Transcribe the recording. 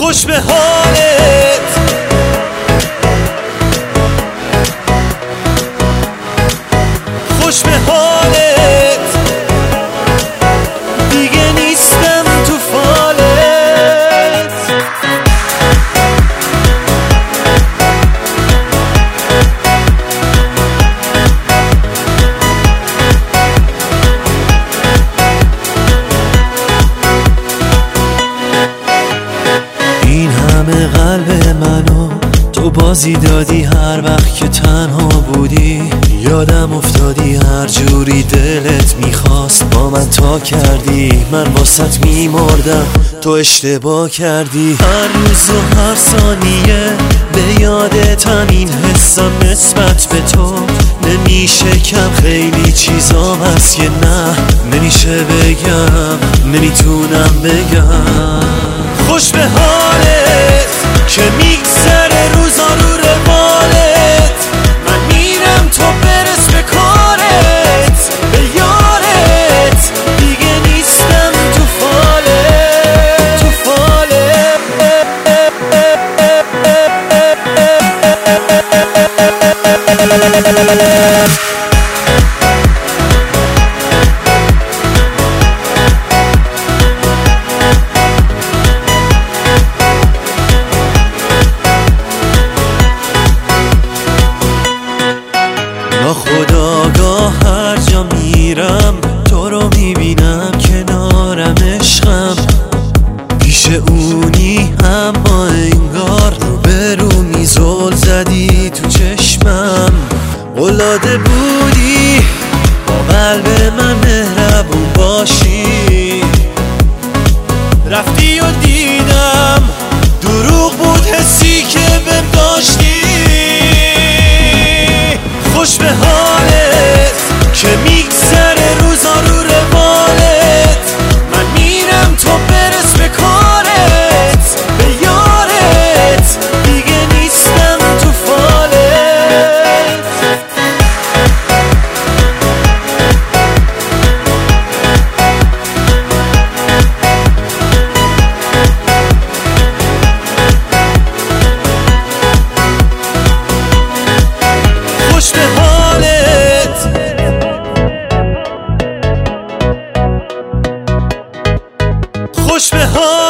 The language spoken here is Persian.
خوش به حالت. قلب منو تو بازی دادی هر وقت که تنها بودی. یادم افتادی هر جوری دلت می‌خواست. با من تا کردی من واسط میمردم. تو اشتباه کردی. هر روز و هر ثانیه به یادت همین حسم نسبت به تو. نمیشه کم خیلی چیزام هست که نه. نمیشه بگم نمی‌تونم بگم. خوش به حالت که میگذره روزا رو روالت. من میرم تو برس به کارت به یارت. دیگه نیستم تو فالت تو فالت ناخداگاه هر جا میرم تو رو می‌بینم کنارم عشقم. پیش اونی اما انگار رو به رو میزول زدی تو چشمم. قلاده بودی با قلب من مهربون باشی. رفتی و دیدم دروغ بود حسی که بهم داشتی. Oh.